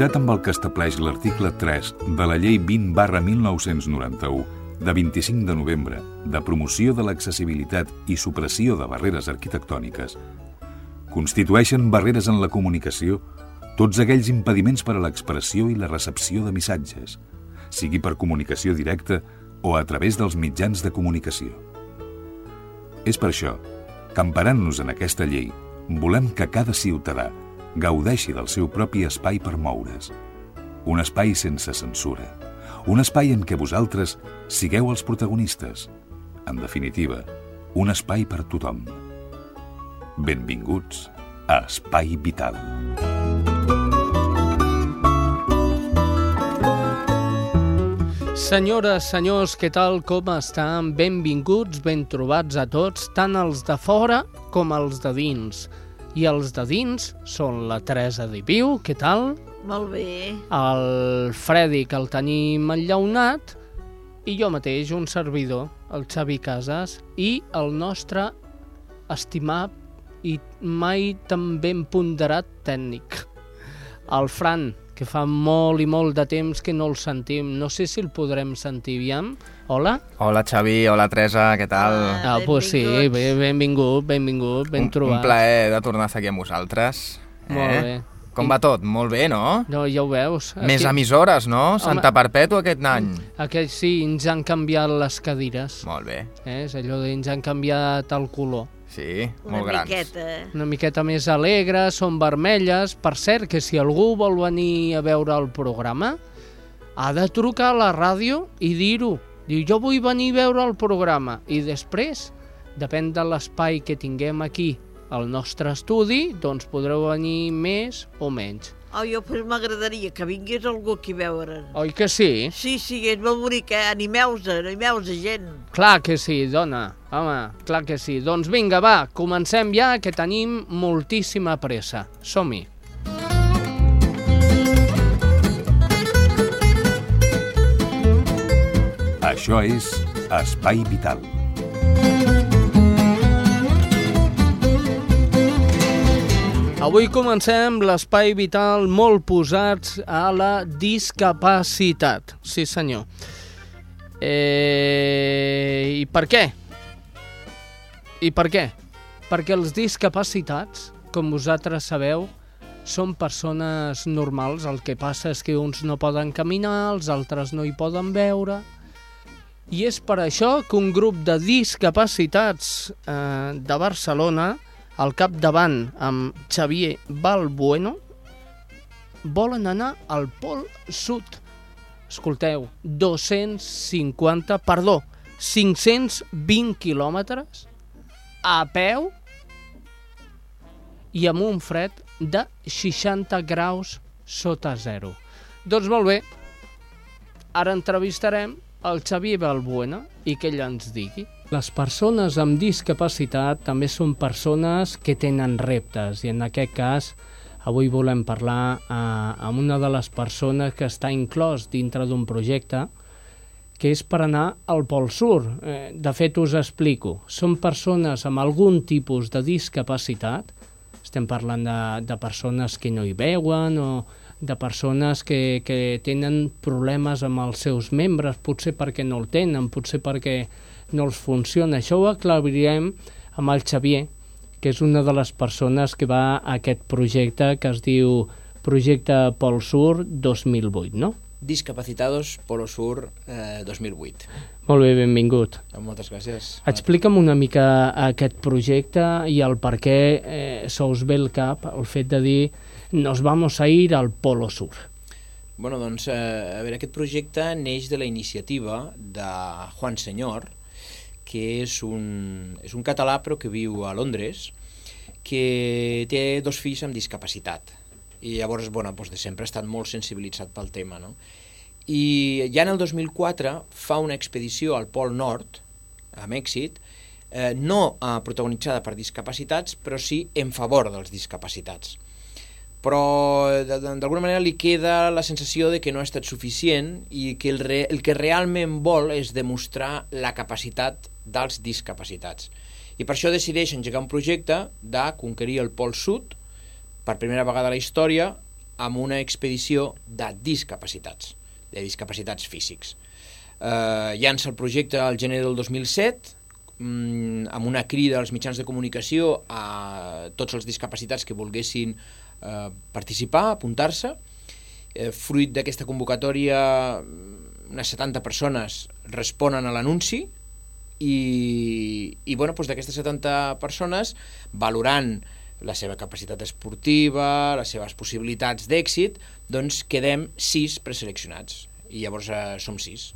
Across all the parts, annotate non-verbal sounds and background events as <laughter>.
conformitat amb el que estableix l'article 3 de la Llei 20 barra 1991 de 25 de novembre de promoció de l'accessibilitat i supressió de barreres arquitectòniques, constitueixen barreres en la comunicació tots aquells impediments per a l'expressió i la recepció de missatges, sigui per comunicació directa o a través dels mitjans de comunicació. És per això que, emparant-nos en aquesta llei, volem que cada ciutadà gaudeixi del seu propi espai per moure's. Un espai sense censura. Un espai en què vosaltres sigueu els protagonistes. En definitiva, un espai per tothom. Benvinguts a Espai Vital. Senyores, senyors, què tal, com estan? Benvinguts, ben trobats a tots, tant els de fora com els de dins. I els de dins són la Teresa Diviu, què tal? Molt bé. El Freddy, que el tenim enllaunat, i jo mateix, un servidor, el Xavi Casas, i el nostre estimat i mai tan ben ponderat tècnic, el Fran, que fa molt i molt de temps que no el sentim. No sé si el podrem sentir, aviam. Hola? Hola Xavi, hola Teresa, què tal? Ah, pues sí, benvinguts. bé, benvingut, benvingut, ben un, trobat. un plaer de tornar a estar aquí amb vosaltres. Molt bé. Com va tot? Molt bé, no? No, ja ho veus. Més emissores, no? Santa Perpètua aquest any. Aquest sí, ens han canviat les cadires. Molt bé. Eh? És allò de ens han canviat el color. Sí, Una molt grans. miqueta. Una miqueta més alegres, són vermelles. Per cert, que si algú vol venir a veure el programa, ha de trucar a la ràdio i dir-ho. Diu, jo vull venir a veure el programa. I després, depèn de l'espai que tinguem aquí al nostre estudi, doncs podreu venir més o menys. Oh, jo pues, m'agradaria que vingués algú aquí a veure. Oi que sí? Sí, sí, és molt bonic, eh? Animeu-se, animeu-se, gent. Clar que sí, dona. Home, clar que sí. Doncs vinga, va, comencem ja, que tenim moltíssima pressa. Som-hi. Això és Espai Vital. Avui comencem l'espai vital molt posats a la discapacitat. Sí, senyor. Eh, I per què? I per què? Perquè els discapacitats, com vosaltres sabeu, són persones normals. El que passa és que uns no poden caminar, els altres no hi poden veure. I és per això que un grup de discapacitats eh, de Barcelona, al capdavant amb Xavier Balbueno, volen anar al Pol Sud. Escolteu, 250, perdó, 520 quilòmetres a peu i amb un fred de 60 graus sota zero. Doncs molt bé, ara entrevistarem el Xavier Balbuena i que ell ens digui. Les persones amb discapacitat també són persones que tenen reptes i en aquest cas avui volem parlar eh, amb una de les persones que està inclòs dintre d'un projecte que és per anar al Pol Sur. Eh, de fet, us explico. Són persones amb algun tipus de discapacitat, estem parlant de, de persones que no hi veuen o de persones que, que tenen problemes amb els seus membres, potser perquè no el tenen, potser perquè no els funciona. Això ho aclarirem amb el Xavier, que és una de les persones que va a aquest projecte que es diu Projecte Pol Sur 2008, no? Discapacitados Polo Sur eh, 2008. Molt bé, benvingut. Moltes gràcies. Explica'm una mica aquest projecte i el per què eh, se us ve el cap el fet de dir nos vamos a ir al Polo Sur. Bueno, doncs, eh, a veure, aquest projecte neix de la iniciativa de Juan Senyor, que és un, és un català però que viu a Londres, que té dos fills amb discapacitat. I llavors, bueno, doncs de sempre ha estat molt sensibilitzat pel tema, no? I ja en el 2004 fa una expedició al Pol Nord, amb èxit, eh, no eh, protagonitzada per discapacitats, però sí en favor dels discapacitats. Però de- d'alguna manera li queda la sensació de que no ha estat suficient i que el, re, el que realment vol és demostrar la capacitat dels discapacitats. I per això decideix engegar un projecte de conquerir el Pol Sud per primera vegada a la història amb una expedició de discapacitats, de discapacitats físics. Eh, llança el projecte al gener del 2007, mm, amb una crida als mitjans de comunicació a tots els discapacitats que volguessin eh, participar, apuntar-se. Eh, fruit d'aquesta convocatòria, unes 70 persones responen a l'anunci i, i bueno, doncs d'aquestes 70 persones, valorant la seva capacitat esportiva, les seves possibilitats d'èxit, doncs quedem sis preseleccionats. I llavors eh, som sis.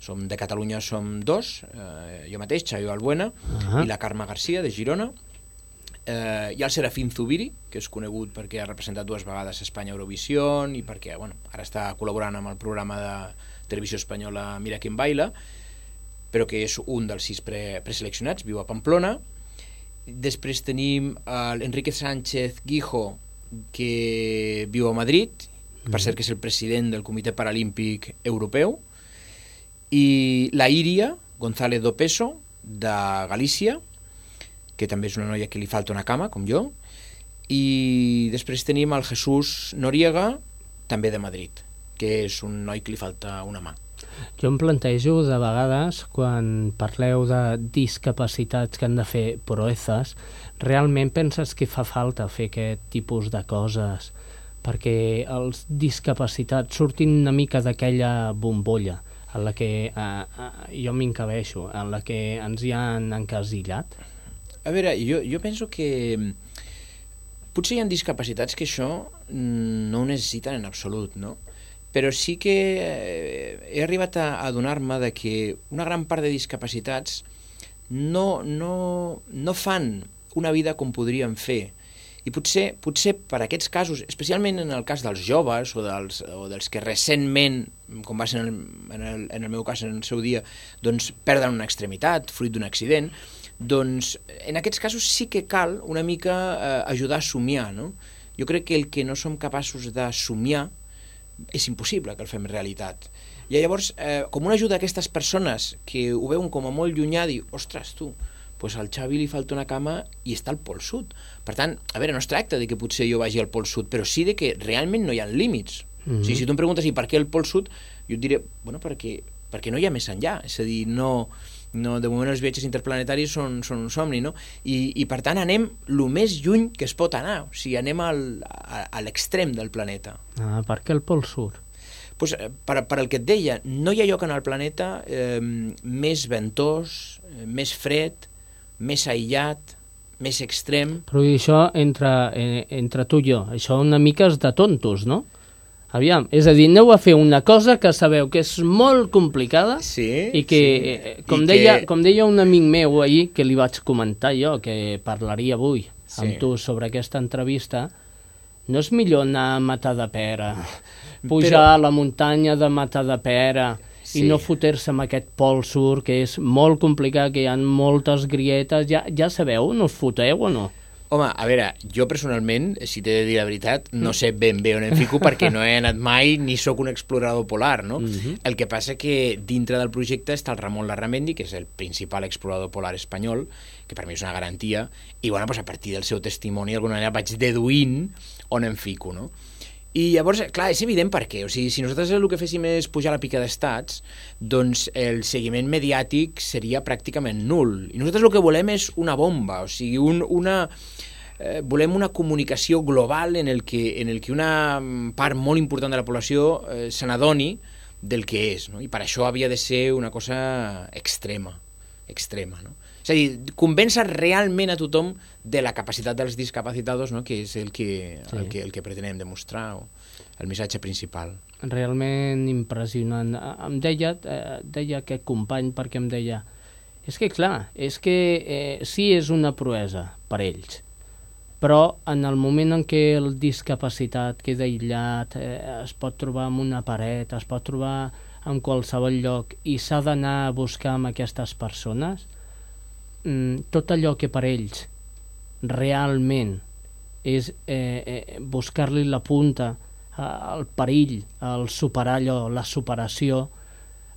Som de Catalunya som dos, eh, jo mateix, Xavi Balbuena, uh -huh. i la Carme Garcia, de Girona. Eh, hi ha el Serafín Zubiri, que és conegut perquè ha representat dues vegades Espanya Eurovisió i perquè bueno, ara està col·laborant amb el programa de televisió espanyola Mira quin baila, però que és un dels sis pre preseleccionats, viu a Pamplona. Després tenim l'Enrique Sánchez Guijo, que viu a Madrid, per cert que és el president del Comitè Paralímpic Europeu, i la Iria González do Peso, de Galícia, que també és una noia que li falta una cama, com jo, i després tenim el Jesús Noriega, també de Madrid, que és un noi que li falta una mà. Jo em plantejo de vegades, quan parleu de discapacitats que han de fer proezes, realment penses que fa falta fer aquest tipus de coses perquè els discapacitats surtin una mica d'aquella bombolla en la que eh, eh, jo m'encabeixo, en la que ens hi han encasillat? A veure, jo, jo penso que potser hi ha discapacitats que això no ho necessiten en absolut, no? però sí que eh, he arribat a, adonar-me de que una gran part de discapacitats no, no, no fan una vida com podrien fer. I potser, potser per aquests casos, especialment en el cas dels joves o dels, o dels que recentment, com va ser en el, en, el, en el meu cas en el seu dia, doncs perden una extremitat fruit d'un accident, doncs en aquests casos sí que cal una mica eh, ajudar a somiar, no? Jo crec que el que no som capaços de somiar és impossible que el fem realitat. I llavors, eh, com una ajuda a aquestes persones que ho veuen com a molt llunyà, dir, ostres, tu, pues al Xavi li falta una cama i està al Pol Sud. Per tant, a veure, no es tracta de que potser jo vagi al Pol Sud, però sí de que realment no hi ha límits. Mm -hmm. o sigui, si tu em preguntes i per què el Pol Sud, jo et diré, bueno, perquè, perquè no hi ha més enllà. És a dir, no, no, de moment els viatges interplanetaris són, són un somni, no? I, I per tant anem el més lluny que es pot anar, o sigui, anem al, a, a l'extrem del planeta. Ah, per què el Pol Sur? Pues, eh, per, per el que et deia, no hi ha lloc en el planeta eh, més ventós, eh, més fred, més aïllat, més extrem... Però això entre, eh, entre tu i jo, això una mica és de tontos, no? Aviam, és a dir, aneu a fer una cosa que sabeu que és molt complicada sí, i que, sí. Eh, com, I deia, que... com deia un amic meu ahir, que li vaig comentar jo, que parlaria avui sí. amb tu sobre aquesta entrevista, no és millor anar a matar de pera, <laughs> pujar Però... a la muntanya de matar de pera sí. i no fotre-se amb aquest pol sur, que és molt complicat, que hi ha moltes grietes, ja, ja sabeu, no us foteu o no? Home, a veure, jo personalment, si t'he de dir la veritat, no sé ben bé on em fico perquè no he anat mai ni sóc un explorador polar, no? Uh mhm. -huh. El que passa que dintre del projecte està el Ramon Larramendi, que és el principal explorador polar espanyol, que per mi és una garantia, i bueno, pues a partir del seu testimoni d'alguna manera vaig deduint on em fico, no? I llavors, clar, és evident per què. O sigui, si nosaltres el que féssim és pujar la pica d'estats, doncs el seguiment mediàtic seria pràcticament nul. I nosaltres el que volem és una bomba, o sigui, un, una eh, volem una comunicació global en el que, en el que una part molt important de la població eh, se n'adoni del que és, no? i per això havia de ser una cosa extrema, extrema, no? És a dir, convèncer realment a tothom de la capacitat dels discapacitats, no? que és el que, sí. el, que, el que pretenem demostrar, o el missatge principal. Realment impressionant. Em deia, eh, deia aquest company perquè em deia és que clar, és que eh, sí és una proesa per ells, però en el moment en què el discapacitat queda aïllat, eh, es pot trobar en una paret, es pot trobar en qualsevol lloc i s'ha d'anar a buscar amb aquestes persones, mm, tot allò que per ells realment és eh, eh, buscar-li la punta al perill, al superar allò, la superació,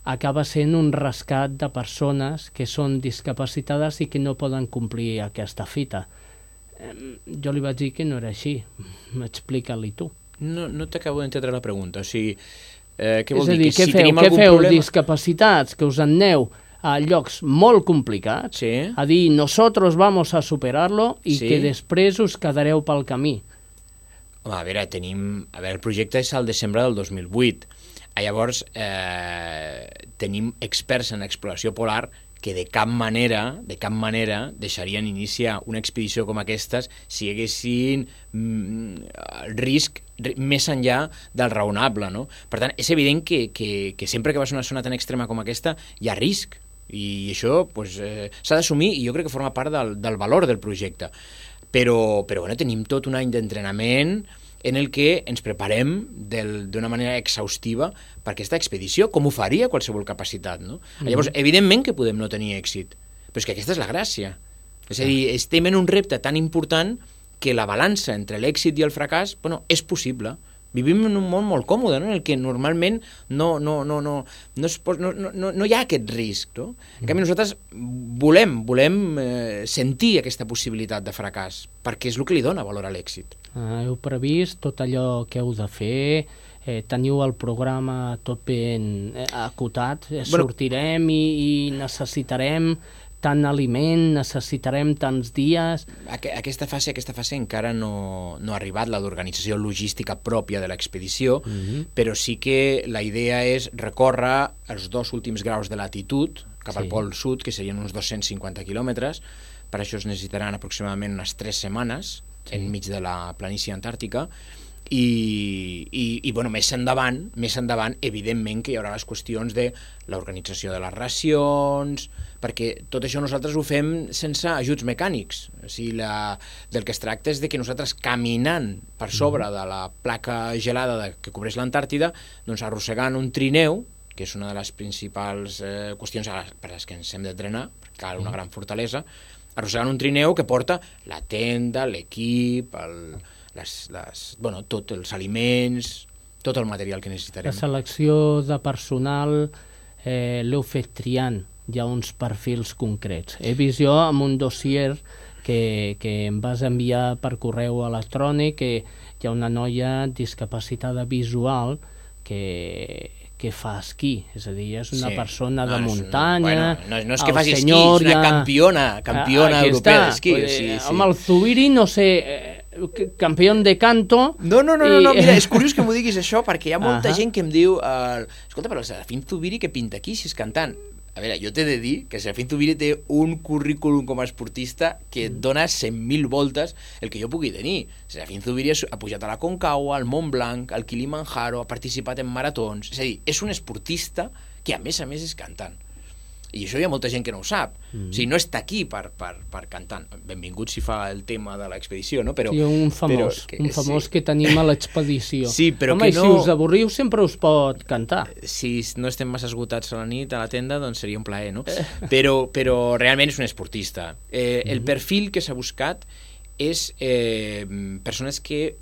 acaba sent un rescat de persones que són discapacitades i que no poden complir aquesta fita jo li vaig dir que no era així. Explica-li tu. No, no t'acabo d'entendre la pregunta. O sigui, eh, què vol és dir? dir, Que si feu? tenim Què algun feu? problema... Discapacitats, que us en aneu a llocs molt complicats, Sí. a dir, nosotros vamos a superarlo i Sí. que després us quedareu pel camí. Home, a veure, tenim... A veure, el projecte és al desembre del 2008. Ah, Llavors, eh, tenim experts en exploració polar que de cap manera, de cap manera, deixarien iniciar una expedició com aquestes si hi haguessin mm, el risc ri- més enllà del raonable, no? Per tant, és evident que, que, que sempre que vas a una zona tan extrema com aquesta hi ha risc, i això pues, eh, s'ha d'assumir i jo crec que forma part del, del valor del projecte. Però, però bueno, tenim tot un any d'entrenament en el que ens preparem d'una manera exhaustiva per aquesta expedició, com ho faria qualsevol capacitat. No? Mm. Llavors, evidentment que podem no tenir èxit, però és que aquesta és la gràcia. És a dir, estem en un repte tan important que la balança entre l'èxit i el fracàs bueno, és possible. Vivim en un món molt còmode, no? en el que normalment no, no, no, no, no, es pot, no, no, no, hi ha aquest risc. No? En canvi, nosaltres volem, volem eh, sentir aquesta possibilitat de fracàs, perquè és el que li dona valor a l'èxit. Uh, heu previst tot allò que heu de fer, eh, teniu el programa tot ben eh, acotat, eh, Bueno- sortirem i, i necessitarem tant aliment, necessitarem tants dies... Aqu aquesta fase, aquesta fase encara no, no ha arribat la d'organització logística pròpia de l'expedició, mm -hmm. però sí que la idea és recórrer els dos últims graus de latitud cap al Sí. pol sud, que serien uns 250 quilòmetres. Per això es necessitaran aproximadament unes 3 setmanes sí. enmig de la planícia antàrtica i, i, i bueno, més endavant, més endavant, evidentment que hi haurà les qüestions de l'organització de les racions, perquè tot això nosaltres ho fem sense ajuts mecànics. O sigui, la, del que es tracta és de que nosaltres caminant per sobre de la placa gelada de, que cobreix l'Antàrtida, doncs arrossegant un trineu, que és una de les principals eh, qüestions a les, per les que ens hem d'entrenar, perquè cal una gran fortalesa, arrossegant un trineu que porta la tenda, l'equip, el, les, les, bueno, tot, els aliments, tot el material que La necessitarem. selecció de personal eh, l'heu fet triant, hi ha uns perfils concrets. He vist jo amb un dossier que, que em vas enviar per correu electrònic que hi ha una noia discapacitada visual que, que fa esquí, és a dir, és una Sí. persona de No, muntanya... bueno, no, no és que faci esquí, senyor és una campiona, campiona Ah, aquí europea està. d'esquí. Dir, Sí, sí. Amb el Zubiri, no sé, eh, campió de canto... No, no, no, no, i- no, mira, és <laughs> curiós que m'ho diguis això, perquè hi ha molta Ahà. gent que em diu uh, escolta, però el Serafín Zubiri que pinta aquí si és cantant? A veure, jo t'he de dir que Serafín Zubiri té un currículum com a esportista que et dona 100.000 voltes el que jo pugui tenir. Serafín Zubiri ha pujat a la Concagua, al Mont Blanc, al Kilimanjaro, ha participat en maratons... És a dir, és un esportista que a més a més és cantant. I això hi ha molta gent que no ho sap. Mm. O sigui, no està aquí per, per, per cantant. Benvingut si fa el tema de l'expedició, no? Però, sí, un famós, però un famós sí. que tenim a l'expedició. Sí, però Home, que i si no- us avorriu sempre us pot cantar. si no estem massa esgotats a la nit a la tenda, doncs seria un plaer, no? <laughs> Però, però realment és un esportista. Eh, el perfil que s'ha buscat és eh, persones que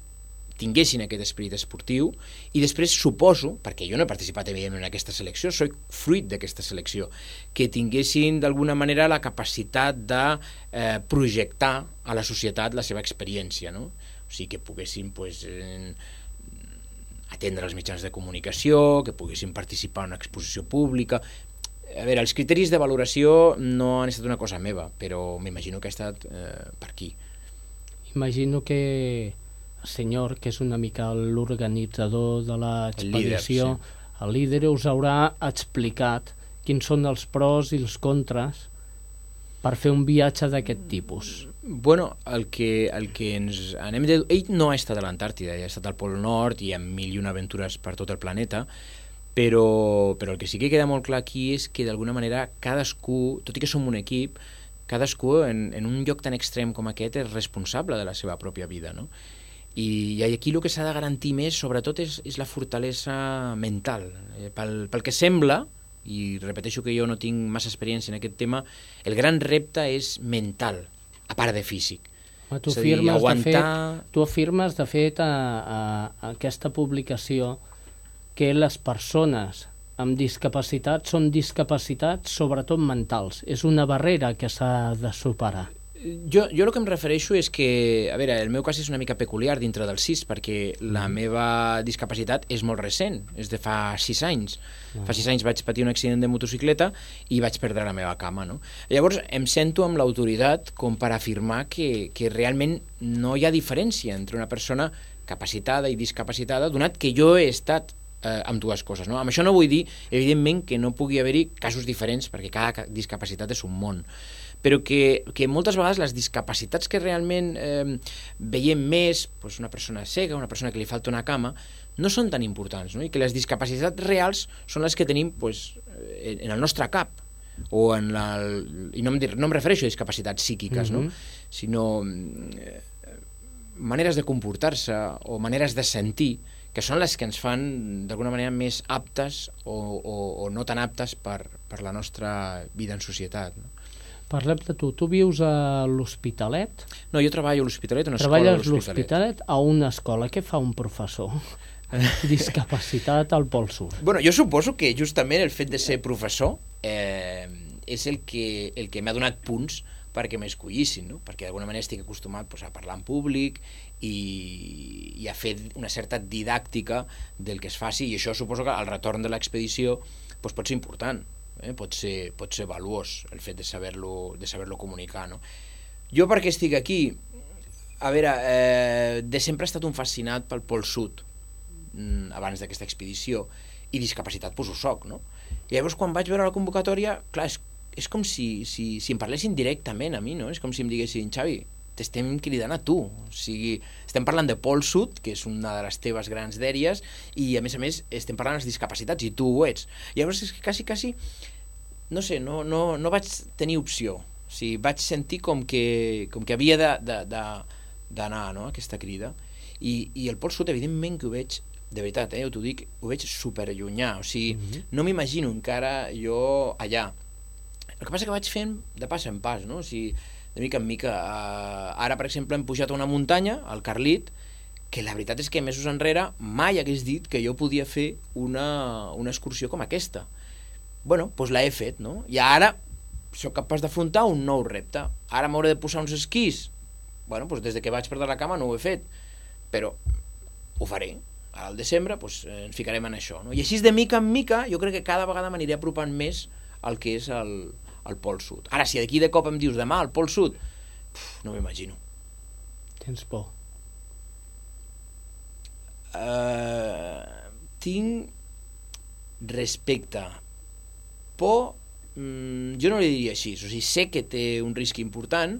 tinguessin aquest esperit esportiu i després suposo, perquè jo no he participat evidentment en aquesta selecció, soc fruit d'aquesta selecció, que tinguessin d'alguna manera la capacitat de eh, projectar a la societat la seva experiència, no? O sigui, que poguessin pues, eh, atendre els mitjans de comunicació, que poguessin participar en una exposició pública... A veure, els criteris de valoració no han estat una cosa meva, però m'imagino que ha estat eh, per aquí. Imagino que senyor, que és una mica l'organitzador de l'expedició, líder, el líder us haurà explicat quins són els pros i els contres per fer un viatge d'aquest tipus. Bueno, el que, el que ens anem de... Ell no ha estat a l'Antàrtida, ha estat al Pol Nord i amb mil i una aventures per tot el planeta, però, però el que sí que queda molt clar aquí és que d'alguna manera cadascú, tot i que som un equip, cadascú en, en un lloc tan extrem com aquest és responsable de la seva pròpia vida, no? I, i aquí el que s'ha de garantir més, sobretot, és, és la fortalesa mental. Eh, pel, pel que sembla, i repeteixo que jo no tinc massa experiència en aquest tema, el gran repte és mental, a part de físic. Home, tu, És a dir, afirmes, aguantar- de fet, tu afirmes, de fet, a, a, a aquesta publicació que les persones amb discapacitat són discapacitats sobretot mentals. És una barrera que s'ha de superar. Jo, jo el que em refereixo és que, a veure, el meu cas és una mica peculiar dintre del CIS, perquè la meva discapacitat és molt recent, és de fa 6 anys. Fa 6 anys vaig patir un accident de motocicleta i vaig perdre la meva cama, no? Llavors em sento amb l'autoritat com per afirmar que, que realment no hi ha diferència entre una persona capacitada i discapacitada, donat que jo he estat eh, amb dues coses. No? Amb això no vull dir, evidentment, que no pugui haver-hi casos diferents, perquè cada ca- discapacitat és un món però que, que moltes vegades les discapacitats que realment eh, veiem més, doncs una persona cega, una persona que li falta una cama, no són tan importants, no? i que les discapacitats reals són les que tenim doncs, en, el nostre cap, o en la, i no em, dir- no em refereixo a discapacitats psíquiques, Mhm. no? sinó eh, maneres de comportar-se o maneres de sentir que són les que ens fan d'alguna manera més aptes o, o, o no tan aptes per, per la nostra vida en societat. No? Parlem de tu. Tu vius a l'Hospitalet? No, jo treballo a l'Hospitalet, a una Treballes a escola de l'Hospitalet. l'Hospitalet a una escola. Què fa un professor? <laughs> Discapacitat al Pol Sud. Bueno, jo suposo que justament el fet de ser professor eh, és el que, el que m'ha donat punts perquè m'escollissin, no? perquè d'alguna manera estic acostumat pues, a parlar en públic i, i a fer una certa didàctica del que es faci i això suposo que al retorn de l'expedició pues, pot ser important, eh? pot, ser, pot ser valuós el fet de saber-lo de saber comunicar. No? Jo perquè estic aquí, a veure, eh, de sempre he estat un fascinat pel Pol Sud, mm, abans d'aquesta expedició, i discapacitat pues soc, no? I llavors quan vaig veure la convocatòria, clar, és, és com si, si, si em parlessin directament a mi, no? És com si em diguessin, Xavi, t'estem cridant a tu. O sigui, estem parlant de Pol Sud, que és una de les teves grans dèries, i a més a més estem parlant de les discapacitats, i tu ho ets. I llavors és que quasi, quasi, no sé, no, no, no vaig tenir opció. O sigui, vaig sentir com que, com que havia d'anar no, aquesta crida. I, I el Pol Sud, evidentment que ho veig de veritat, eh, t'ho dic, ho veig superllunyà, o sigui, mm -hmm. no m'imagino encara jo allà. El que passa que vaig fent de pas en pas, no? O sigui, de mica en mica. Uh, ara, per exemple, hem pujat a una muntanya, al Carlit, que la veritat és que mesos enrere mai hagués dit que jo podia fer una, una excursió com aquesta. bueno, doncs la he fet, no? I ara sóc capaç d'afrontar un nou repte. Ara m'hauré de posar uns esquís. bueno, doncs des de que vaig perdre la cama no ho he fet, però ho faré. Al desembre doncs, ens ficarem en això. No? I així de mica en mica jo crec que cada vegada m'aniré apropant més al que és el, el Pol Sud. Ara, si d'aquí de cop em dius demà al Pol Sud, pf, no m'imagino. Tens por. Uh, tinc respecte. Por, mm, jo no li diria així. O sigui, sé que té un risc important,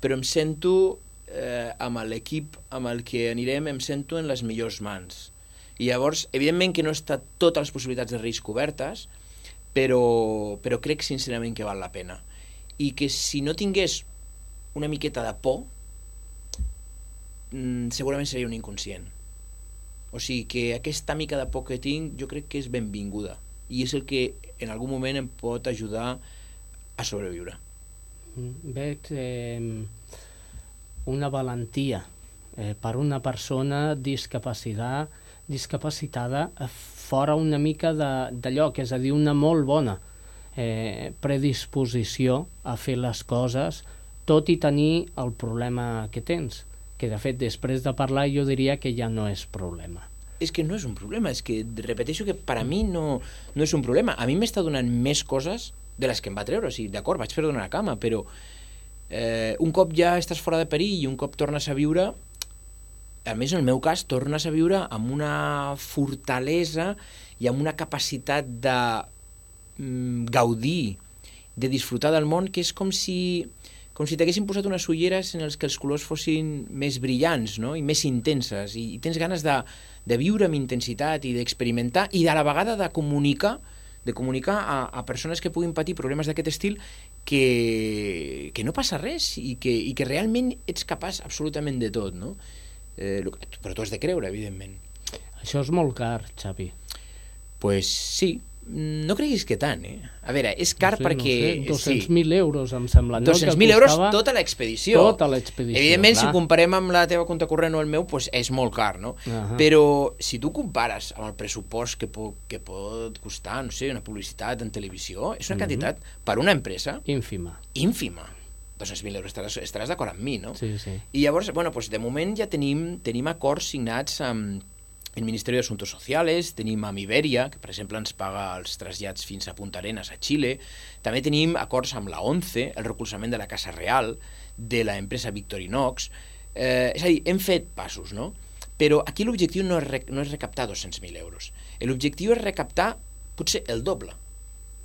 però em sento, eh, amb l'equip amb el que anirem, em sento en les millors mans. I llavors, evidentment que no està totes les possibilitats de risc obertes, però, però crec sincerament que val la pena. I que si no tingués una miqueta de por, mm, segurament seria un inconscient. O sigui que aquesta mica de por que tinc jo crec que és benvinguda i és el que en algun moment em pot ajudar a sobreviure. Mm, Veig eh, una valentia eh, per una persona discapacitada, discapacitada fora una mica d'allò, que és a dir, una molt bona eh, predisposició a fer les coses, tot i tenir el problema que tens, que de fet després de parlar jo diria que ja no és problema. És que no és un problema, és que repeteixo que per a mi no, no és un problema. A mi m'està donant més coses de les que em va treure. O sigui, d'acord, vaig perdre una cama, però eh, un cop ja estàs fora de perill i un cop tornes a viure, a més, en el meu cas, tornes a viure amb una fortalesa i amb una capacitat de mm, gaudir, de disfrutar del món, que és com si com si t'haguessin posat unes ulleres en els que els colors fossin més brillants no? i més intenses, i, i tens ganes de, de viure amb intensitat i d'experimentar i a la vegada de comunicar de comunicar a, a persones que puguin patir problemes d'aquest estil que, que no passa res i que, i que realment ets capaç absolutament de tot, no? Eh, que- però tu has de creure, evidentment. Això és molt car, Xavi. pues sí, no creguis que tant, eh? A veure, és car no sé, perquè... No sé, 200.000 euros, em sembla. No? Que 200.000 euros tota l'expedició. Tota l'expedició, Evidentment, clar. si comparem amb la teva compte corrent o el meu, pues és molt car, no? Ahà. Però si tu compares amb el pressupost que pot, que pot costar, no sé, una publicitat en televisió, és una Mhm. quantitat per una empresa Ínfima. ínfima. 200.000 euros, estaràs, estaràs d'acord amb mi, no? Sí, sí. I llavors, bueno, pues de moment ja tenim, tenim acords signats amb el Ministeri d'Assumptes Socials, tenim amb Iberia, que per exemple ens paga els trasllats fins a Punta Arenas, a Xile, també tenim acords amb la ONCE, el recolzament de la Casa Real, de l'empresa Victorinox, eh, és a dir, hem fet passos, no? Però aquí l'objectiu no, és no és recaptar 200.000 euros. L'objectiu és recaptar potser el doble.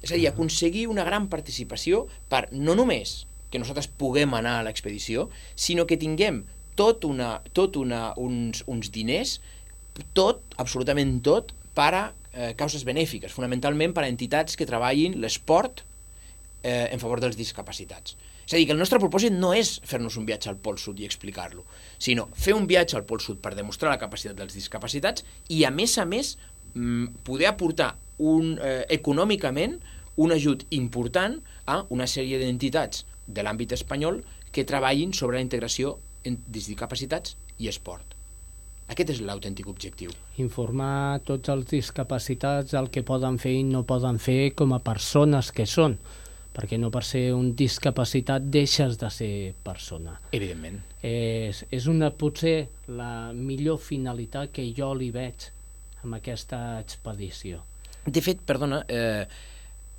És a dir, aconseguir una gran participació per no només que nosaltres puguem anar a l'expedició, sinó que tinguem tot, una, tot una, uns, uns diners, tot, absolutament tot, per a eh, causes benèfiques, fonamentalment per a entitats que treballin l'esport eh, en favor dels discapacitats. És a dir, que el nostre propòsit no és fer-nos un viatge al Pol Sud i explicar-lo, sinó fer un viatge al Pol Sud per demostrar la capacitat dels discapacitats i, a més a més, mm, poder aportar un, eh, econòmicament un ajut important a una sèrie d'entitats de l'àmbit espanyol que treballin sobre la integració en discapacitats i esport. Aquest és l'autèntic objectiu. Informar tots els discapacitats el que poden fer i no poden fer com a persones que són, perquè no per ser un discapacitat deixes de ser persona. Evidentment. És, és una, potser la millor finalitat que jo li veig amb aquesta expedició. De fet, perdona, eh,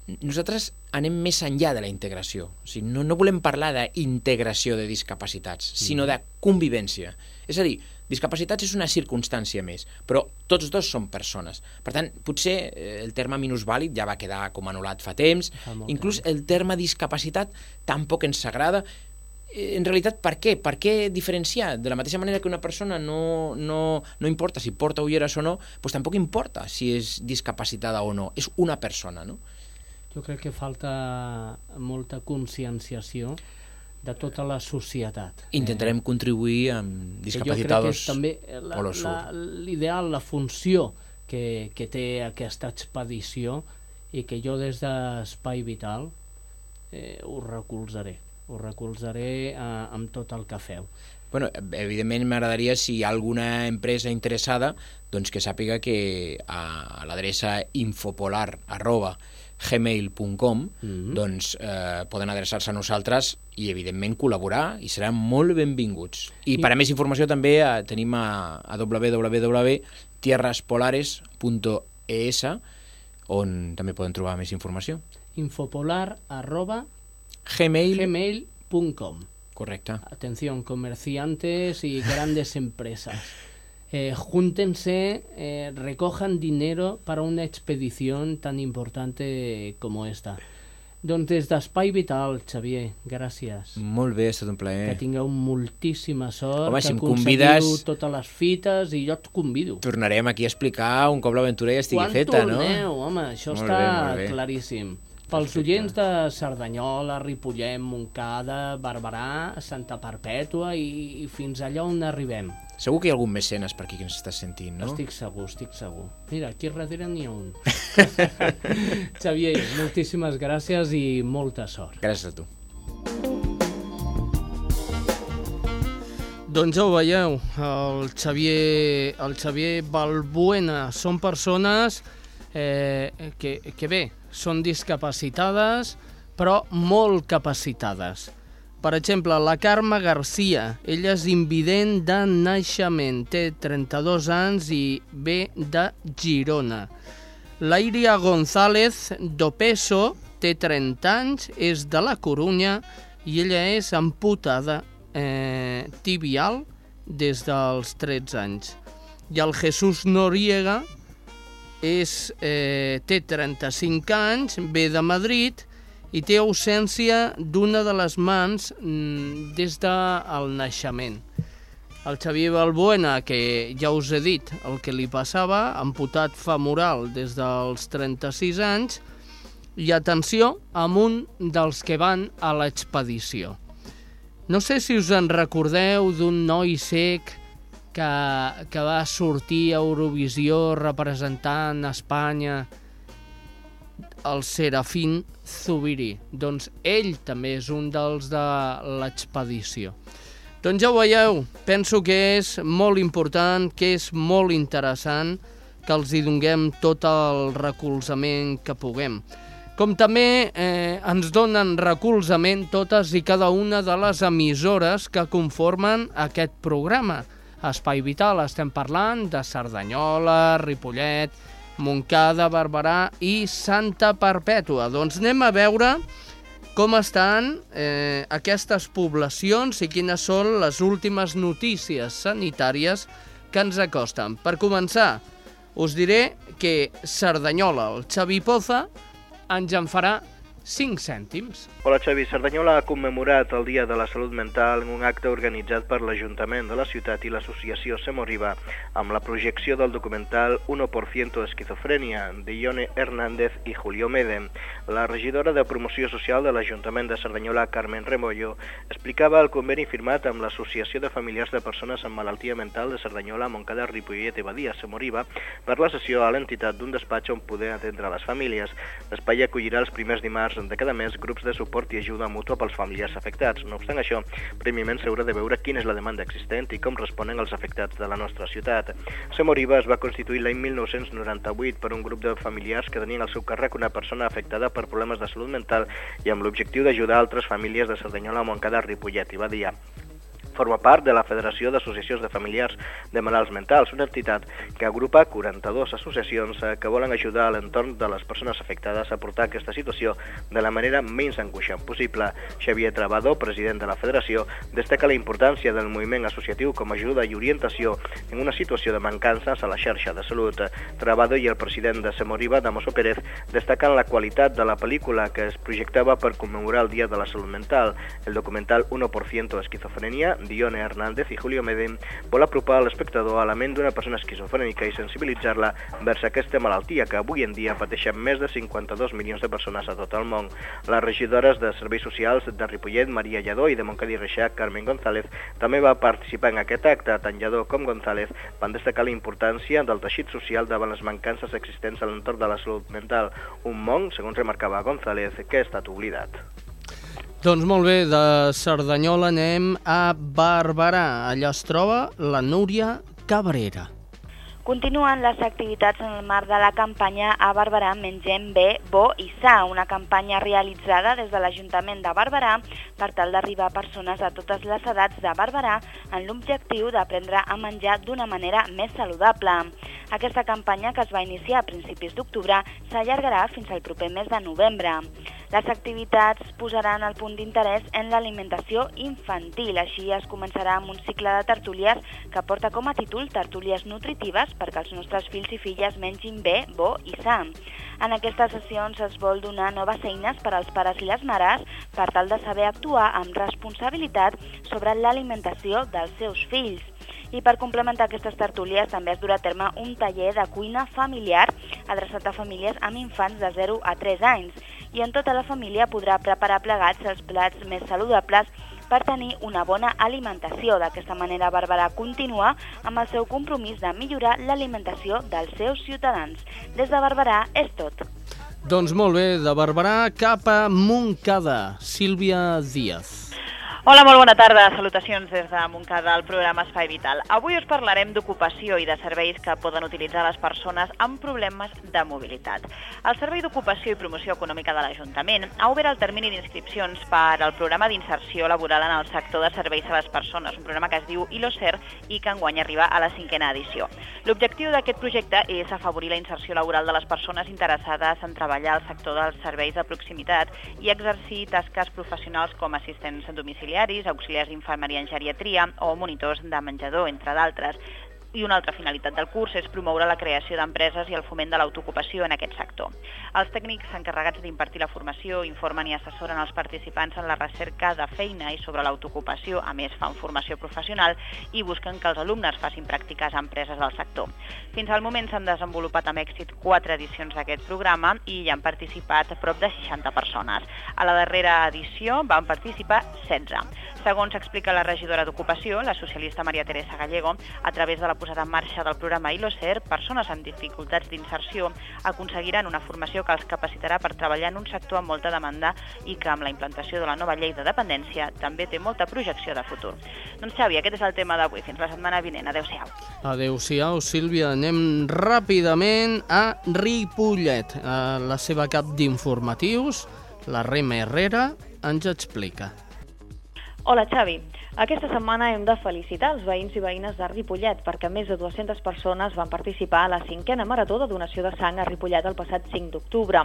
nosaltres anem més enllà de la integració. O sigui, no, no volem parlar d'integració de discapacitats, sinó de convivència. És a dir, discapacitats és una circumstància més, però tots dos són persones. Per tant, potser eh, el terme minusvàlid ja va quedar com anul·lat fa temps, Fa inclús el terme discapacitat tampoc ens agrada, Eh, en realitat, per què? Per què diferenciar? De la mateixa manera que una persona no, no, no importa si porta ulleres o no, doncs tampoc importa si és discapacitada o no. És una persona, no? Jo crec que falta molta conscienciació de tota la societat. Intentarem contribuir amb Que jo crec que és també la- Polo la- Sur. l'ideal, la funció que, que té aquesta expedició i que jo des d'Espai Vital eh, ho recolzaré ho recolzaré eh, amb tot el que feu. Bueno, evidentment m'agradaria si hi ha alguna empresa interessada doncs que sàpiga que a, a l'adreça infopolar arroba gmail.com Mhm. doncs eh, poden adreçar-se a nosaltres i evidentment col·laborar i seran molt benvinguts. I, I- per a més informació també eh, tenim a, a www.tierraspolares.es on també poden trobar més informació. Infopolar arroba Gmail, gmail.com correcte. Atención, comerciantes y grandes empresas. <laughs> Eh, júntense, eh, recojan dinero para una expedición tan importante como esta. Doncs des d'Espai Vital, Xavier, gràcies. Molt bé, ha estat un plaer. Que tingueu moltíssima sort, Home, que si aconseguiu convides- totes les fites i jo et convido. Tornarem aquí a explicar un cop l'aventura ja estigui Quan feta, torneu, no? home, això Molt està bé, bé. claríssim. Pels Perfecte. oients de Cerdanyola, Ripollet, Montcada, Barberà, Santa Perpètua i, i fins allà on arribem. Segur que hi ha algun mecenes per aquí que ens està sentint, no? Estic segur, estic segur. Mira, aquí darrere n'hi ha un. <laughs> Xavier, moltíssimes gràcies i molta sort. Gràcies a tu. Doncs ja ho veieu, el Xavier, el Xavier Balbuena són persones eh, que, que bé, són discapacitades, però molt capacitades. Per exemple, la Carme Garcia, ella és invident de naixement, té 32 anys i ve de Girona. L'Airia González Dopeso té 30 anys, és de la Corunya i ella és amputada eh, tibial des dels 13 anys. I el Jesús Noriega és, eh, té 35 anys, ve de Madrid i té ausència d'una de les mans mm, des del naixement. El Xavier Balbuena, que ja us he dit el que li passava, amputat femoral des dels 36 anys, i atenció, amb un dels que van a l'expedició. No sé si us en recordeu d'un noi sec que, que va sortir a Eurovisió representant Espanya, el Serafín Zubiri. Doncs ell també és un dels de l'expedició. Doncs ja ho veieu, penso que és molt important, que és molt interessant que els hi donguem tot el recolzament que puguem. Com també eh, ens donen recolzament totes i cada una de les emissores que conformen aquest programa. Espai Vital, estem parlant de Cerdanyola, Ripollet, Montcada, Barberà i Santa Perpètua. Doncs anem a veure com estan eh, aquestes poblacions i quines són les últimes notícies sanitàries que ens acosten. Per començar, us diré que Cerdanyola, el Xavi Poza, ens en farà 5 cèntims. Hola Xavi, Cerdanyola ha commemorat el Dia de la Salut Mental en un acte organitzat per l'Ajuntament de la ciutat i l'associació Semoriva amb la projecció del documental 1% Esquizofrènia de Ione Hernández i Julio Mede. La regidora de Promoció Social de l'Ajuntament de Cerdanyola, Carmen Remollo, explicava el conveni firmat amb l'Associació de Familiars de Persones amb Malaltia Mental de Cerdanyola, Montcada, Ripollet i Badia, Semoriva, per la sessió a l'entitat d'un despatx on poder atendre les famílies. L'espai acollirà els primers dimarts de cada mes grups de suport i ajuda mútua pels familiars afectats. No obstant això, prèviament s'haurà de veure quina és la demanda existent i com responen els afectats de la nostra ciutat. Semoriva es va constituir l'any 1998 per un grup de familiars que tenien al seu càrrec una persona afectada per problemes de salut mental i amb l'objectiu d'ajudar altres famílies de Cerdanyola, Montcada, Ripollet i Badia forma part de la Federació d'Associacions de Familiars de Malalts Mentals, una entitat que agrupa 42 associacions eh, que volen ajudar a l'entorn de les persones afectades a portar aquesta situació de la manera menys angoixant possible. Xavier Travador, president de la Federació, destaca la importància del moviment associatiu com a ajuda i orientació en una situació de mancances a la xarxa de salut. Travador i el president de Semoriva, Damoso Pérez, destaquen la qualitat de la pel·lícula que es projectava per commemorar el Dia de la Salut Mental, el documental 1% Esquizofrenia, Dione Hernández i Julio Medem vol apropar l'espectador a la ment d'una persona esquizofrènica i sensibilitzar-la vers aquesta malaltia que avui en dia pateixen més de 52 milions de persones a tot el món. Les regidores de Serveis Socials de Ripollet, Maria Lladó i de Montcadi Reixac, Carmen González, també va participar en aquest acte. Tant Lladó com González van destacar la importància del teixit social davant les mancances existents a l'entorn de la salut mental, un món, segons remarcava González, que ha estat oblidat. Doncs molt bé, de Cerdanyola anem a Barberà. Allà es troba la Núria Cabrera. Continuen les activitats en el marc de la campanya A Barberà Mengem Bé, Bo i Sa, una campanya realitzada des de l'Ajuntament de Barberà per tal d'arribar a persones a totes les edats de Barberà en l'objectiu d'aprendre a menjar d'una manera més saludable. Aquesta campanya, que es va iniciar a principis d'octubre, s'allargarà fins al proper mes de novembre. Les activitats posaran el punt d'interès en l'alimentació infantil. Així es començarà amb un cicle de tertúlies que porta com a títol Tertúlies nutritives perquè els nostres fills i filles mengin bé, bo i sa. En aquestes sessions es vol donar noves eines per als pares i les mares per tal de saber actuar amb responsabilitat sobre l'alimentació dels seus fills. I per complementar aquestes tertúlies també es durà a terme un taller de cuina familiar adreçat a famílies amb infants de 0 a 3 anys i on tota la família podrà preparar plegats els plats més saludables per tenir una bona alimentació. D'aquesta manera, Barberà continua amb el seu compromís de millorar l'alimentació dels seus ciutadans. Des de Barberà és tot. Doncs molt bé, de Barberà cap a Montcada. Sílvia Díaz. Hola, molt bona tarda. Salutacions des de Montcada, al programa Espai Vital. Avui us parlarem d'ocupació i de serveis que poden utilitzar les persones amb problemes de mobilitat. El Servei d'Ocupació i Promoció Econòmica de l'Ajuntament ha obert el termini d'inscripcions per al programa d'inserció laboral en el sector de serveis a les persones, un programa que es diu ILOCER i que enguany arriba a la cinquena edició. L'objectiu d'aquest projecte és afavorir la inserció laboral de les persones interessades en treballar al sector dels serveis de proximitat i exercir tasques professionals com assistents domiciliaris domiciliaris, auxiliars d'infermeria en geriatria o monitors de menjador, entre d'altres i una altra finalitat del curs és promoure la creació d'empreses i el foment de l'autoocupació en aquest sector. Els tècnics encarregats d'impartir la formació informen i assessoren els participants en la recerca de feina i sobre l'autoocupació, a més fan formació professional i busquen que els alumnes facin pràctiques a empreses del sector. Fins al moment s'han desenvolupat amb èxit quatre edicions d'aquest programa i hi han participat prop de 60 persones. A la darrera edició van participar 16. Segons explica la regidora d'Ocupació, la socialista Maria Teresa Gallego, a través de la posada en marxa del programa ILOCER, persones amb dificultats d'inserció aconseguiran una formació que els capacitarà per treballar en un sector amb molta demanda i que amb la implantació de la nova llei de dependència també té molta projecció de futur. Doncs Xavi, aquest és el tema d'avui. Fins la setmana vinent. Adéu-siau. Adéu-siau, Sílvia. Anem ràpidament a Ripollet. A la seva cap d'informatius, la Rema Herrera, ens explica. Hola, Xavi. Aquesta setmana hem de felicitar els veïns i veïnes de Ripollet perquè més de 200 persones van participar a la cinquena marató de donació de sang a Ripollet el passat 5 d'octubre.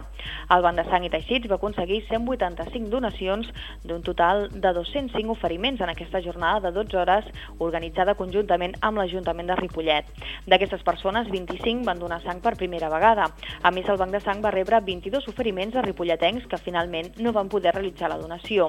El Banc de Sang i Teixits va aconseguir 185 donacions d'un total de 205 oferiments en aquesta jornada de 12 hores organitzada conjuntament amb l'Ajuntament de Ripollet. D'aquestes persones, 25 van donar sang per primera vegada. A més, el Banc de Sang va rebre 22 oferiments de ripolletencs que finalment no van poder realitzar la donació.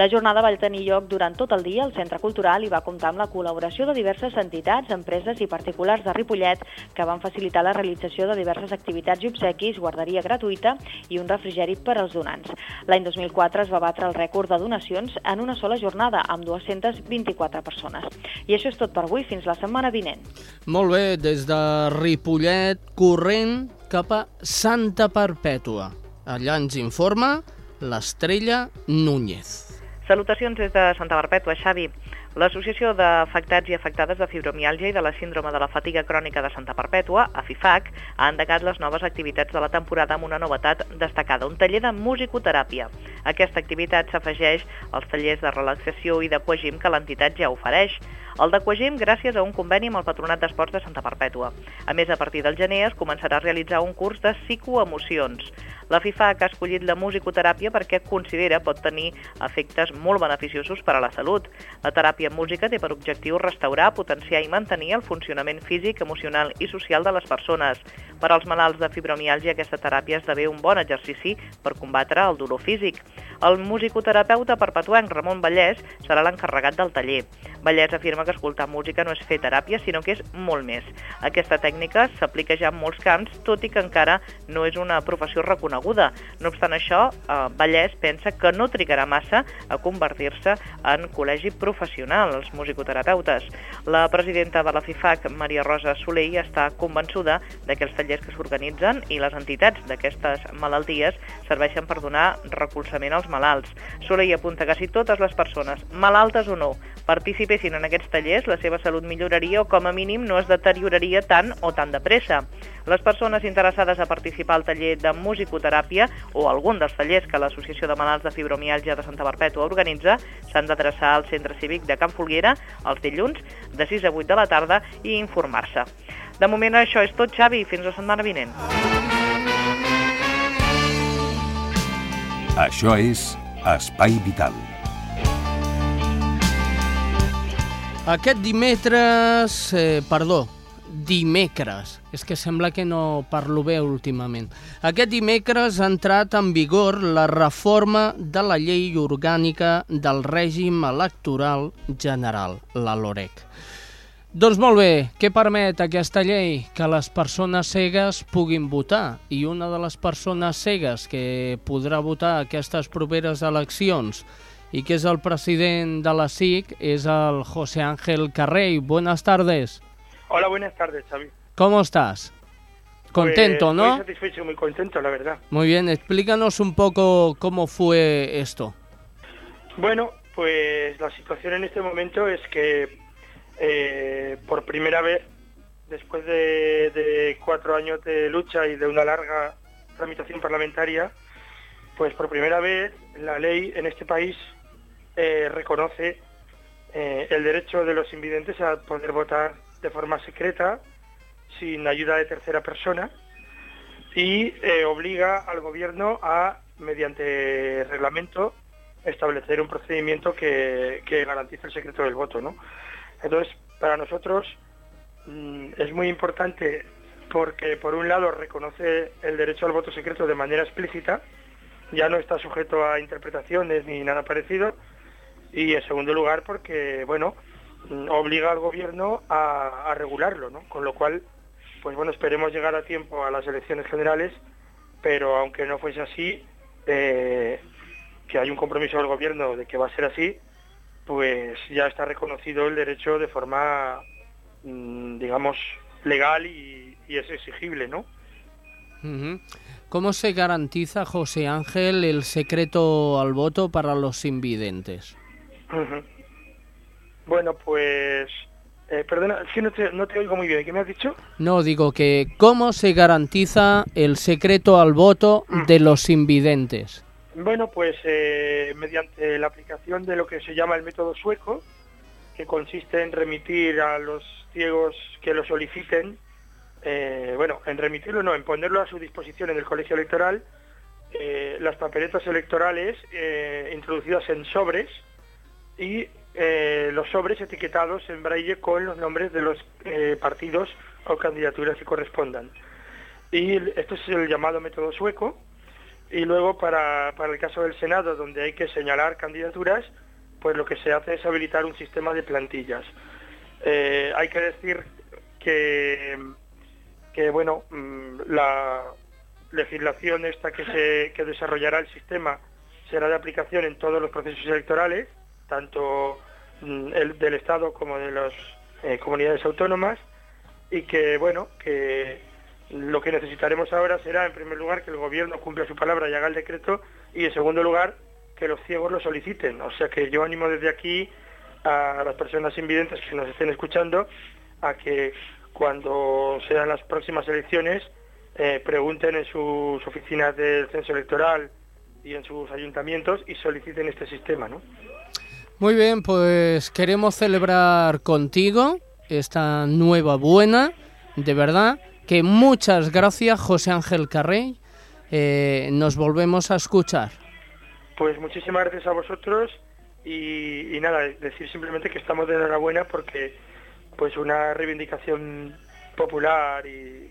La jornada va tenir lloc durant tot el dia al Centre Cultural i va comptar amb la col·laboració de diverses entitats, empreses i particulars de Ripollet que van facilitar la realització de diverses activitats i obsequis, guarderia gratuïta i un refrigeri per als donants. L'any 2004 es va batre el rècord de donacions en una sola jornada, amb 224 persones. I això és tot per avui, fins la setmana vinent. Molt bé, des de Ripollet, corrent cap a Santa Perpètua. Allà ens informa l'Estrella Núñez. Salutacions des de Santa Perpètua, Xavi. L'Associació d'Afectats i Afectades de Fibromiàlgia i de la Síndrome de la Fatiga Crònica de Santa Perpètua, AFIFAC, ha endegat les noves activitats de la temporada amb una novetat destacada, un taller de musicoteràpia. Aquesta activitat s'afegeix als tallers de relaxació i d'aquagim que l'entitat ja ofereix. El d'aquagim gràcies a un conveni amb el Patronat d'Esports de Santa Perpètua. A més, a partir del gener es començarà a realitzar un curs de psicoemocions. La FIFAC ha escollit la musicoteràpia perquè considera pot tenir efectes molt beneficiosos per a la salut. La teràpia en música té per objectiu restaurar, potenciar i mantenir el funcionament físic, emocional i social de les persones. Per als malalts de fibromiàlgia, aquesta teràpia esdevé un bon exercici per combatre el dolor físic. El musicoterapeuta perpetuenc Ramon Vallès serà l'encarregat del taller. Vallès afirma que escoltar música no és fer teràpia, sinó que és molt més. Aquesta tècnica s'aplica ja en molts camps, tot i que encara no és una professió reconeguda. No obstant això, eh, Vallès pensa que no trigarà massa a convertir-se en col·legi professional, els musicoterapeutes. La presidenta de la FIFAC, Maria Rosa Soleil, està convençuda de que els tallers que s'organitzen i les entitats d'aquestes malalties serveixen per donar recolzament als malalts. Soleil apunta que si totes les persones, malaltes o no, participessin en aquests tallers, la seva salut milloraria o com a mínim no es deterioraria tant o tan de pressa. Les persones interessades a participar al taller de musicoteràpia o algun dels tallers que l'Associació de Malalts de Fibromiàlgia de Santa Perpètua organitza s'han d'adreçar al Centre Cívic de Can Folguera els dilluns de 6 a 8 de la tarda i informar-se. De moment això és tot, Xavi, fins la setmana vinent. Això és Espai Vital. Aquest dimecres, eh, perdó, dimecres, és que sembla que no parlo bé últimament. Aquest dimecres ha entrat en vigor la reforma de la llei orgànica del règim electoral general, la LOREC. Doncs molt bé, què permet aquesta llei? Que les persones cegues puguin votar i una de les persones cegues que podrà votar aquestes properes eleccions y que es el presidente de la SIC, es el José Ángel Carrey. Buenas tardes. Hola, buenas tardes, Xavi. ¿Cómo estás? Contento, pues, ¿no? Muy satisfecho, muy contento, la verdad. Muy bien, explícanos un poco cómo fue esto. Bueno, pues la situación en este momento es que eh, por primera vez, después de, de cuatro años de lucha y de una larga tramitación parlamentaria, pues por primera vez la ley en este país eh, reconoce eh, el derecho de los invidentes a poder votar de forma secreta, sin ayuda de tercera persona, y eh, obliga al gobierno a, mediante reglamento, establecer un procedimiento que, que garantice el secreto del voto. ¿no? Entonces, para nosotros mm, es muy importante porque, por un lado, reconoce el derecho al voto secreto de manera explícita, ya no está sujeto a interpretaciones ni nada parecido, y en segundo lugar porque, bueno, obliga al gobierno a, a regularlo, ¿no? Con lo cual, pues bueno, esperemos llegar a tiempo a las elecciones generales, pero aunque no fuese así, eh, que hay un compromiso del gobierno de que va a ser así, pues ya está reconocido el derecho de forma, mm, digamos, legal y, y es exigible, ¿no? ¿Cómo se garantiza, José Ángel, el secreto al voto para los invidentes? Bueno, pues... eh, perdona, es que no te, no te oigo muy bien. ¿Qué me has dicho? No, digo que ¿cómo se garantiza el secreto al voto de los invidentes? Bueno, pues eh, mediante la aplicación de lo que se llama el método sueco, que consiste en remitir a los ciegos que lo soliciten, eh, bueno, en remitirlo no, en ponerlo a su disposición en el colegio electoral, eh, las papeletas electorales introducidas en sobres y eh, los sobres etiquetados en braille con los nombres de los eh, partidos o candidaturas que correspondan. Y esto es el llamado método sueco. Y luego para, para el caso del Senado, donde hay que señalar candidaturas, pues lo que se hace es habilitar un sistema de plantillas. Eh, hay que decir que, que bueno, mm, la legislación esta que, se, que desarrollará el sistema será de aplicación en todos los procesos electorales, tanto el del Estado como de las eh, comunidades autónomas, y que, bueno, que lo que necesitaremos ahora será, en primer lugar, que el gobierno cumpla su palabra y haga el decreto, y en segundo lugar, que los ciegos lo soliciten. O sea que yo animo desde aquí a las personas invidentes que nos estén escuchando a que cuando sean las próximas elecciones eh, pregunten en sus oficinas del censo electoral y en sus ayuntamientos y soliciten este sistema, ¿no? Muy bien, pues queremos celebrar contigo esta nueva buena, de verdad, que muchas gracias José Ángel Carrey, Eh, nos volvemos a escuchar. Pues muchísimas gracias a vosotros y, y nada, decir simplemente que estamos de enhorabuena porque pues una reivindicación popular y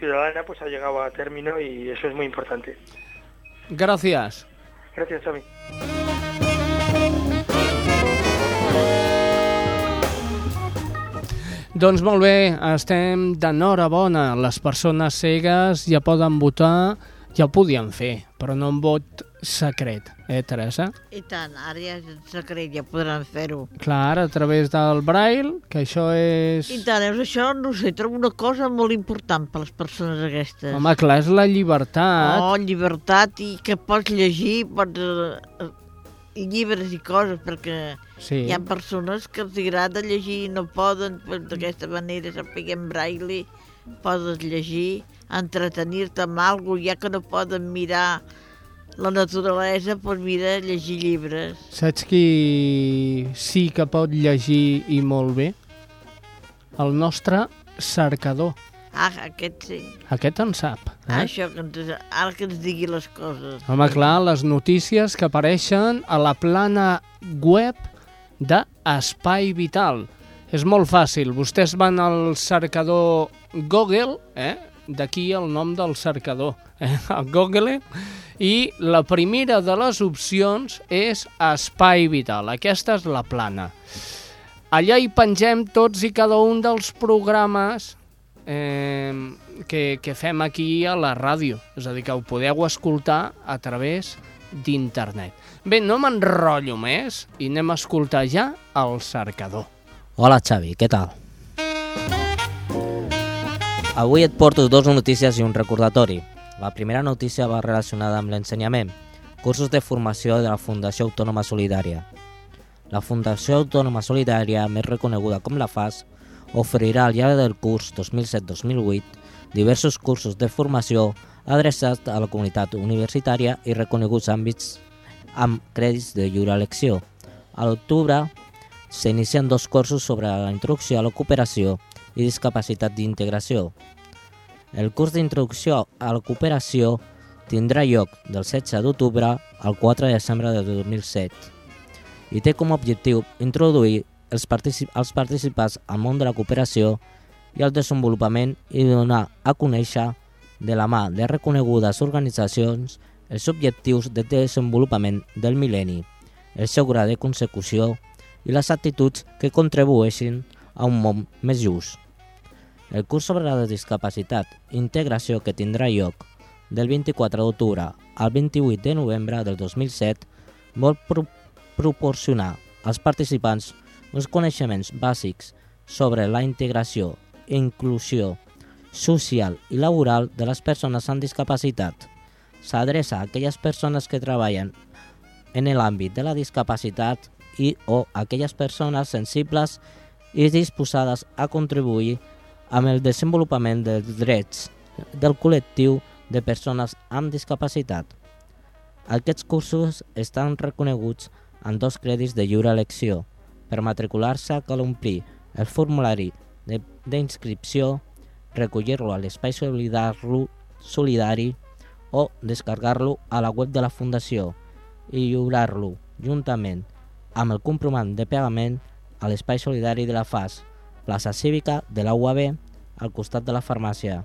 ciudadana pues ha llegado a término y eso es muy importante. Gracias. Gracias, Xavi. Doncs molt bé, estem d'enhorabona. Les persones cegues ja poden votar, ja ho podien fer, però no en vot secret, eh, Teresa? I tant, ara ja és secret, ja podran fer-ho. Clar, a través del braille, que això és... I tant, veus, això, no sé, trobo una cosa molt important per les persones aquestes. Home, clar, és la llibertat. Oh, llibertat i que pots llegir, pots... I llibres i coses, perquè Sí. hi ha persones que els agrada llegir i no poden, pues, d'aquesta manera, en braille, podes llegir, entretenir-te amb alguna cosa, ja que no poden mirar la naturalesa, doncs mira, llegir llibres. Saps qui sí que pot llegir i molt bé? El nostre cercador. Ah, aquest sí. Aquest en sap. Eh? això, que ens, ara que ens digui les coses. Home, clar, les notícies que apareixen a la plana web de Espai Vital. És molt fàcil. Vostès van al cercador Google, eh? d'aquí el nom del cercador, eh? <laughs> a Google, i la primera de les opcions és Espai Vital. Aquesta és la plana. Allà hi pengem tots i cada un dels programes que, que fem aquí a la ràdio. És a dir, que ho podeu escoltar a través d'internet. Bé, no m'enrotllo més i anem a escoltar ja el cercador. Hola Xavi, què tal? Avui et porto dues notícies i un recordatori. La primera notícia va relacionada amb l'ensenyament, cursos de formació de la Fundació Autònoma Solidària. La Fundació Autònoma Solidària, més reconeguda com la FAS, oferirà al llarg del curs 2007-2008 diversos cursos de formació adreçats a la comunitat universitària i reconeguts àmbits amb crèdits de lliure elecció. A l'octubre s'inicien dos cursos sobre la introducció a la cooperació i discapacitat d'integració. El curs d'introducció a la cooperació tindrà lloc del 16 d'octubre al 4 de desembre de 2007 i té com a objectiu introduir els, particip els participants al món de la cooperació i el desenvolupament i donar a conèixer de la mà de reconegudes organitzacions els objectius de desenvolupament del mil·lenni, el seu grau de consecució i les actituds que contribueixin a un món més just. El curs sobre la discapacitat i integració que tindrà lloc del 24 d'octubre al 28 de novembre del 2007 vol pro proporcionar als participants uns coneixements bàsics sobre la integració inclusió social i laboral de les persones amb discapacitat. S'adreça a aquelles persones que treballen en l'àmbit de la discapacitat i o aquelles persones sensibles i disposades a contribuir amb el desenvolupament dels drets del col·lectiu de persones amb discapacitat. Aquests cursos estan reconeguts amb dos crèdits de lliure elecció. Per matricular-se cal omplir el formulari d'inscripció, recollir-lo a l'espai solidari, o descarregar-lo a la web de la Fundació i lliurar-lo juntament amb el comprovant de pagament a l'espai solidari de la FAS, plaça cívica de la UAB, al costat de la farmàcia.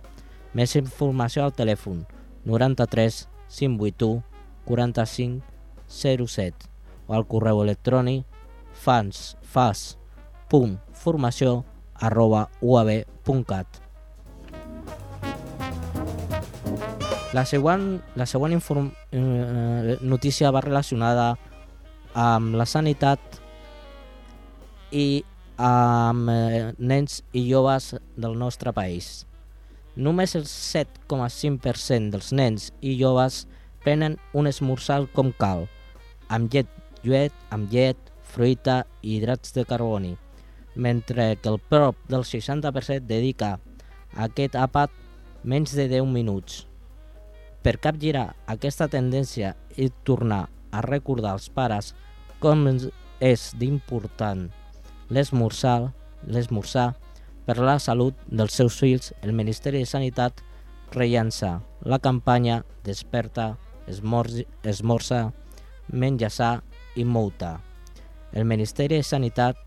Més informació al telèfon 93 581 45 07 o al correu electrònic fans, fas.formació arroba uab.cat. La següent, la següent inform, eh, notícia va relacionada amb la sanitat i amb eh, nens i joves del nostre país. Només el 7,5% dels nens i joves prenen un esmorzar com cal, amb llet, llet, amb llet, fruita i hidrats de carboni, mentre que el prop del 60% dedica a aquest àpat menys de 10 minuts. Per capgirar aquesta tendència i tornar a recordar als pares com és d'important l'esmorzar, l'esmorzar per la salut dels seus fills, el Ministeri de Sanitat rellança la campanya Desperta, esmorza, menja sa i mouta. El Ministeri de Sanitat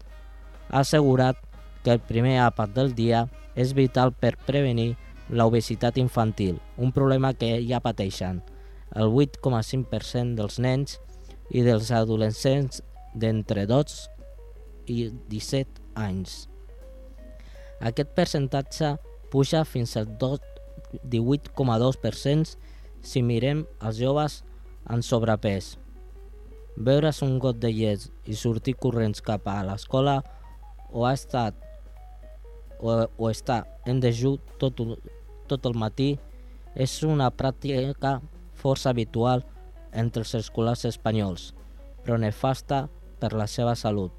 ha assegurat que el primer àpat del dia és vital per prevenir l'obesitat infantil, un problema que ja pateixen el 8,5% dels nens i dels adolescents d'entre 12 i 17 anys. Aquest percentatge puja fins al 18,2% si mirem els joves en sobrepès. Beure's un got de llet i sortir corrents cap a l'escola o ha estat o, o està en dejú tot, tot el matí és una pràctica força habitual entre els escolars espanyols, però nefasta per la seva salut.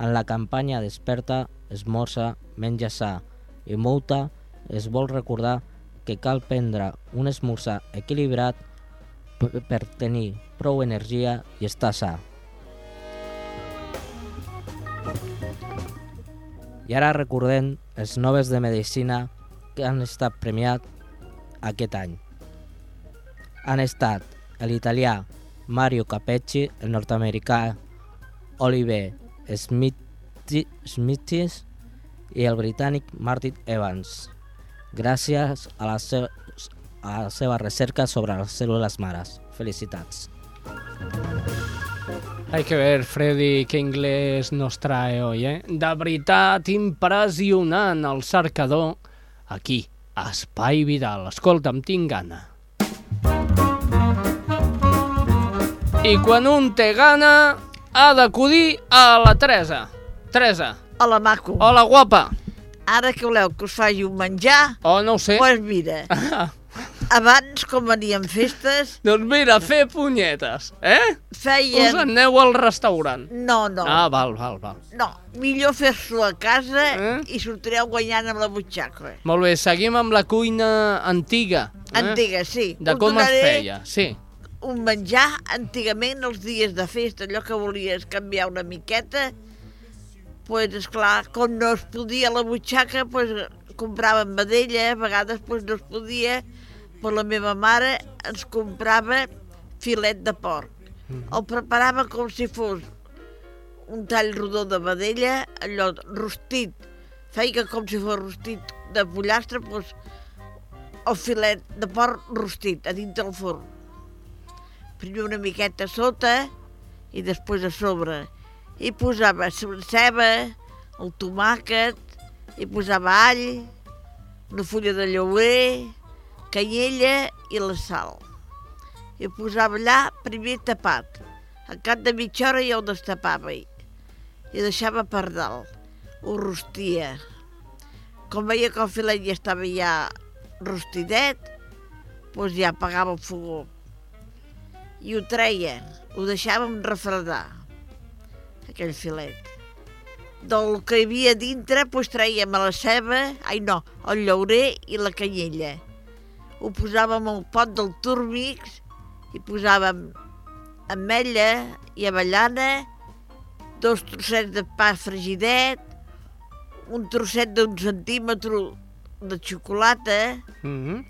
En la campanya Desperta, esmorza, menja sa i mouta es vol recordar que cal prendre un esmorzar equilibrat per tenir prou energia i estar sa. I ara recordem els noves de medicina que han estat premiats aquest any. Han estat l'italià Mario Capecci, el nord-americà Oliver Smithis i el britànic Martin Evans, gràcies a la, a la seva recerca sobre les cèl·lules mares. Felicitats. Hay que ver, Freddy, qué inglés nos trae hoy, eh? De veritat, impressionant el cercador aquí, a Espai Vidal. Escolta'm, tinc gana. I quan un té gana, ha d'acudir a la Teresa. Teresa. Hola, maco. Hola, guapa. Ara que voleu que us faci un menjar... Oh, no ho sé. Doncs pues mira, <laughs> abans, com venien festes... Doncs mira, fer punyetes, eh? Feien... Us aneu al restaurant. No, no. Ah, val, val, val. No, millor fer-s'ho a casa eh? i sortireu guanyant amb la butxaca. Molt bé, seguim amb la cuina antiga. Eh? Antiga, sí. De Us com es feia, sí. Un menjar, antigament, els dies de festa, allò que volies canviar una miqueta, pues, esclar, com no es podia la butxaca, pues, compràvem vedella, a vegades pues, no es podia, però la meva mare ens comprava filet de porc. El preparava com si fos un tall rodó de vedella, allò rostit, feia com si fos rostit de pollastre, doncs el filet de porc rostit a dins del forn. Primer una miqueta sota i després a sobre. I posava ceba, el tomàquet, i posava all, una fulla de llorer, canyella i la sal. I posava allà primer tapat. Al cap de mitja hora ja ho destapava i, i deixava per dalt. Ho rostia. com veia que el filet ja estava ja rostidet, doncs ja apagava el fogó. I ho treia, ho deixàvem refredar, aquell filet. Del que hi havia dintre, doncs traiem la ceba, ai no, el llaurer i la canyella. Ho posàvem al pot del túrmix i posàvem ametlla i avellana, dos trossets de pa fregidet, un trosset d'un centímetre de xocolata Mm -hmm.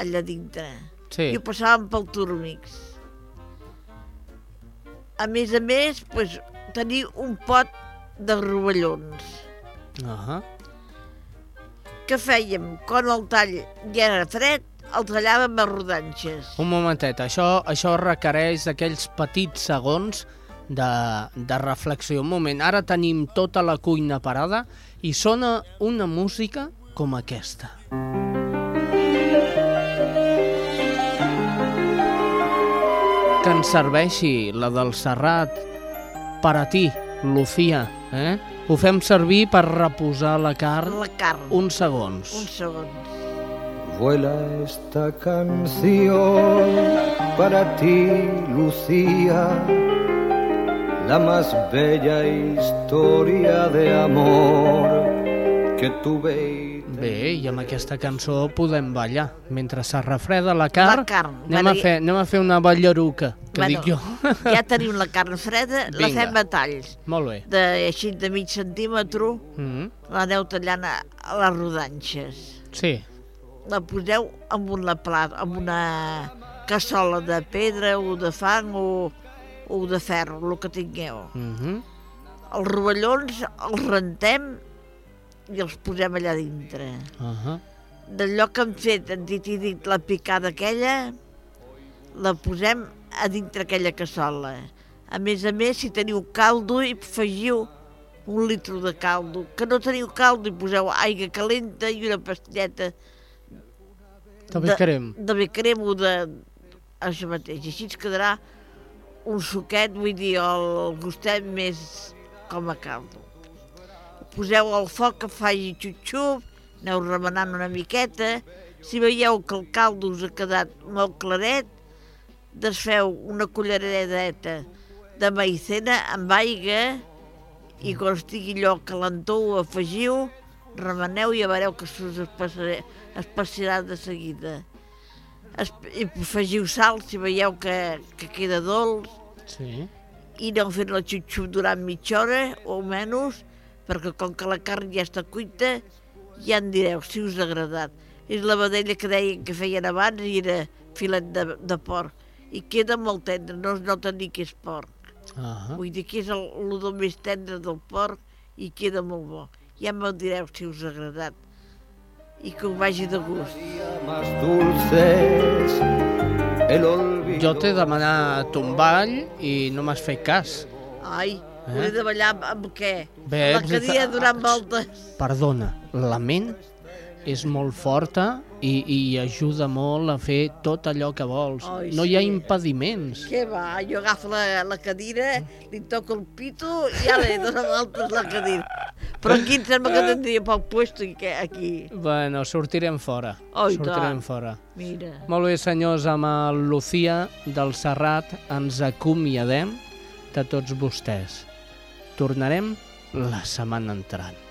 allà dintre. Sí. I ho passàvem pel túrmix. A més a més, pues, tenir un pot de rovellons. Uh -huh. Què fèiem? Quan el tall ja era fred, el tallàvem a rodanxes. Un momentet, això, això requereix aquells petits segons de, de reflexió. Un moment, ara tenim tota la cuina parada i sona una música com aquesta. Que ens serveixi la del Serrat per a ti, Lucía. Eh? Ho fem servir per reposar la carn, La carn. uns segons. Uns segons. Vuela esta canción para ti, Lucía, la más bella historia de amor que tuve. Bé, i amb aquesta cançó podem ballar. Mentre se refreda la carn, La carn. anem, Bueno, a fer, anem a fer una ballaruca, que Bueno, dic jo. <laughs> Ja tenim la carn freda, la Vinga. fem a talls. Molt bé. De, així de mig centímetre, Mm -hmm. la aneu tallant a, a les rodanxes. Sí. La poseu amb una, plat, amb una cassola de pedra o de fang o, o de ferro, el que tingueu. Mm -hmm. Els rovellons els rentem i els posem allà dintre. Uh -huh. D'allò que hem fet, hem dit i dit la picada aquella, la posem a dintre aquella cassola. A més a més, si teniu caldo, hi afegiu un litre de caldo. Que no teniu caldo, hi poseu aigua calenta i una pastilleta De becrem. de becrem o de... això mateix. Així ens quedarà un suquet, vull dir, el gustet més com a caldo. Poseu al foc que faci xup-xup, aneu remenant una miqueta. Si veieu que el caldo us ha quedat molt claret, desfeu una culleradeta de maicena amb aigua i quan estigui allò calentó ho afegiu, remeneu i ja veureu que s'us espessirà de seguida. Es, I afegiu sal si veieu que, que queda dolç Sí. i aneu fent la xup-xup durant mitja hora o menys, perquè com que la carn ja està cuita, ja en direu si us ha agradat. És la vedella que deien que feien abans i era filet de, de porc. I queda molt tendre, no es nota ni que és porc. Uh -huh. Vull dir que és el l'odor més tendre del porc i queda molt bo. Ja me'l direu si us ha agradat. I que us vagi de gust. El. Jo t'he demanat un ball i no m'has fet cas. Ai, Eh? he de ballar amb, què? Bé, la cadira ah, donant voltes. Perdona, la ment és molt forta i, i ajuda molt a fer tot allò que vols. Ai, no hi ha sí. impediments. Què va? Jo agafo la, la cadira, li toco el pito i ja li dono voltes la cadira. Però aquí em sembla que tindria poc puesto aquí. Bueno, sortirem fora. Oh, i sortirem tant. fora. Mira. Molt bé, senyors, amb el Lucía del Serrat ens acomiadem de tots vostès. Tornarem la setmana entrant.